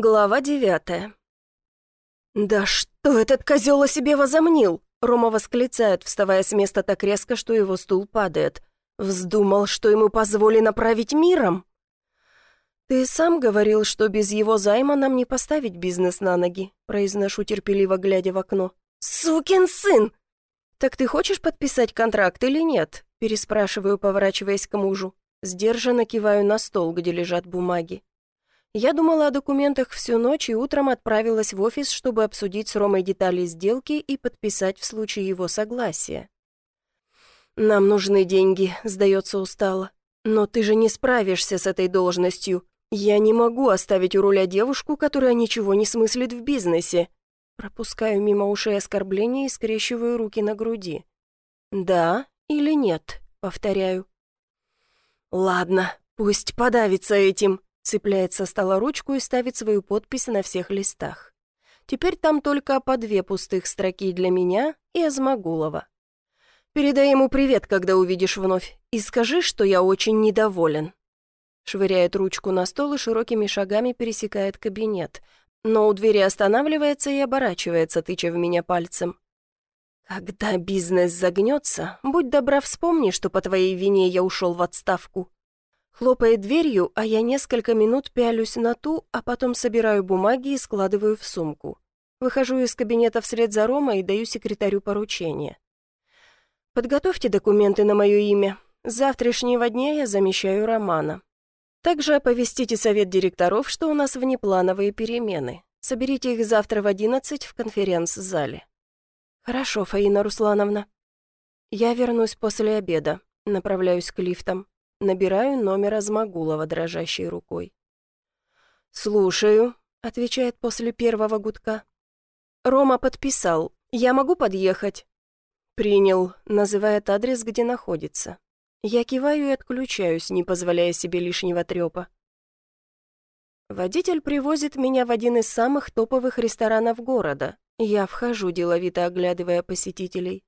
Глава девятая. «Да что этот козел о себе возомнил?» Рома восклицает, вставая с места так резко, что его стул падает. «Вздумал, что ему позволено править миром?» «Ты сам говорил, что без его займа нам не поставить бизнес на ноги», произношу терпеливо, глядя в окно. «Сукин сын!» «Так ты хочешь подписать контракт или нет?» переспрашиваю, поворачиваясь к мужу. Сдержанно киваю на стол, где лежат бумаги. Я думала о документах всю ночь и утром отправилась в офис, чтобы обсудить с Ромой детали сделки и подписать в случае его согласия. «Нам нужны деньги», — сдается устало. «Но ты же не справишься с этой должностью. Я не могу оставить у руля девушку, которая ничего не смыслит в бизнесе». Пропускаю мимо ушей оскорбления и скрещиваю руки на груди. «Да или нет?» — повторяю. «Ладно, пусть подавится этим», Цепляет со стола ручку и ставит свою подпись на всех листах. Теперь там только по две пустых строки для меня и Азмагулова. Передай ему привет, когда увидишь вновь, и скажи, что я очень недоволен. Швыряет ручку на стол и широкими шагами пересекает кабинет, но у двери останавливается и оборачивается, тыча в меня пальцем. «Когда бизнес загнется, будь добра вспомни, что по твоей вине я ушел в отставку. Хлопает дверью, а я несколько минут пялюсь на ту, а потом собираю бумаги и складываю в сумку. Выхожу из кабинета вслед за Ромой и даю секретарю поручение. «Подготовьте документы на мое имя. С завтрашнего дня я замещаю Романа. Также оповестите совет директоров, что у нас внеплановые перемены. Соберите их завтра в одиннадцать в конференц-зале». «Хорошо, Фаина Руслановна». «Я вернусь после обеда. Направляюсь к лифтам. Набираю номер Азмагулова дрожащей рукой. «Слушаю», — отвечает после первого гудка. «Рома подписал. Я могу подъехать?» «Принял», — называет адрес, где находится. Я киваю и отключаюсь, не позволяя себе лишнего трёпа. Водитель привозит меня в один из самых топовых ресторанов города. Я вхожу, деловито оглядывая посетителей.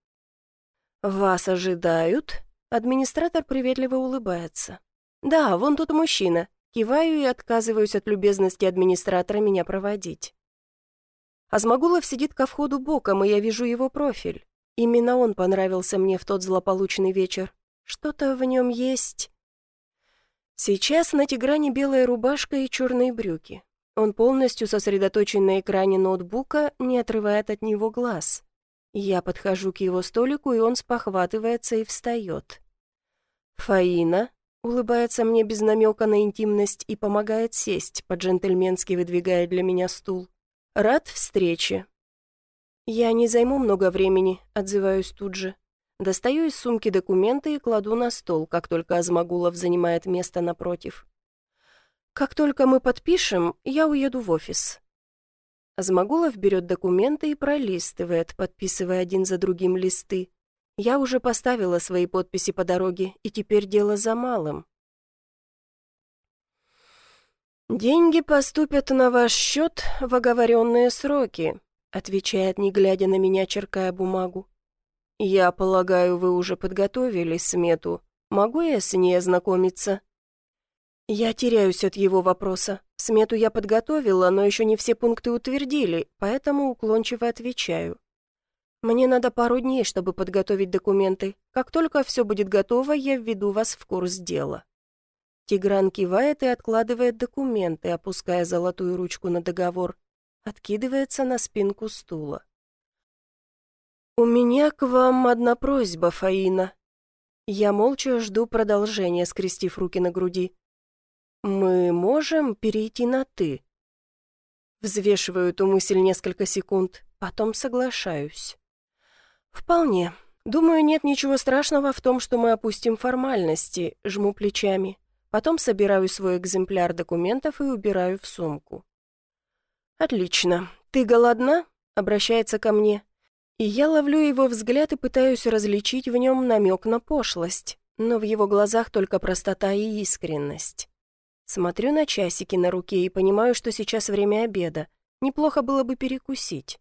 «Вас ожидают?» Администратор приветливо улыбается. «Да, вон тут мужчина». Киваю и отказываюсь от любезности администратора меня проводить. Азмагулов сидит ко входу боком, и я вижу его профиль. Именно он понравился мне в тот злополучный вечер. Что-то в нем есть. Сейчас на Тигране белая рубашка и черные брюки. Он полностью сосредоточен на экране ноутбука, не отрывает от него глаз. Я подхожу к его столику, и он спохватывается и встает. «Фаина», — улыбается мне без намека на интимность и помогает сесть, по-джентльменски выдвигая для меня стул. «Рад встрече». «Я не займу много времени», — отзываюсь тут же. Достаю из сумки документы и кладу на стол, как только Азмагулов занимает место напротив. «Как только мы подпишем, я уеду в офис. Азмагулов берет документы и пролистывает, подписывая один за другим листы. Я уже поставила свои подписи по дороге, и теперь дело за малым. «Деньги поступят на ваш счет в оговоренные сроки», отвечает, не глядя на меня, черкая бумагу. «Я полагаю, вы уже подготовили смету. Могу я с ней ознакомиться?» Я теряюсь от его вопроса. Смету я подготовила, но еще не все пункты утвердили, поэтому уклончиво отвечаю. Мне надо пару дней, чтобы подготовить документы. Как только все будет готово, я введу вас в курс дела. Тигран кивает и откладывает документы, опуская золотую ручку на договор. Откидывается на спинку стула. «У меня к вам одна просьба, Фаина». Я молча жду продолжения, скрестив руки на груди. «Мы можем перейти на «ты»?» Взвешиваю эту мысль несколько секунд, потом соглашаюсь. «Вполне. Думаю, нет ничего страшного в том, что мы опустим формальности», жму плечами. Потом собираю свой экземпляр документов и убираю в сумку. «Отлично. Ты голодна?» — обращается ко мне. И я ловлю его взгляд и пытаюсь различить в нем намек на пошлость, но в его глазах только простота и искренность. Смотрю на часики на руке и понимаю, что сейчас время обеда. Неплохо было бы перекусить.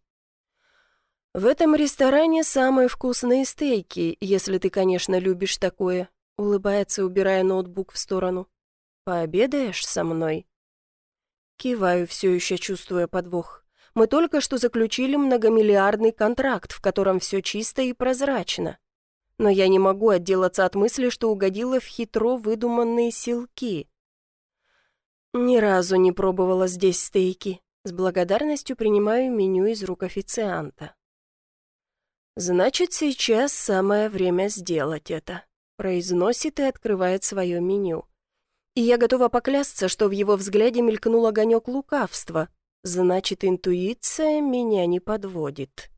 В этом ресторане самые вкусные стейки, если ты, конечно, любишь такое. Улыбается, убирая ноутбук в сторону. Пообедаешь со мной? Киваю, все еще чувствуя подвох. Мы только что заключили многомиллиардный контракт, в котором все чисто и прозрачно. Но я не могу отделаться от мысли, что угодила в хитро выдуманные силки. Ни разу не пробовала здесь стейки. С благодарностью принимаю меню из рук официанта. «Значит, сейчас самое время сделать это», — произносит и открывает свое меню. И я готова поклясться, что в его взгляде мелькнул огонек лукавства, Значит, интуиция меня не подводит.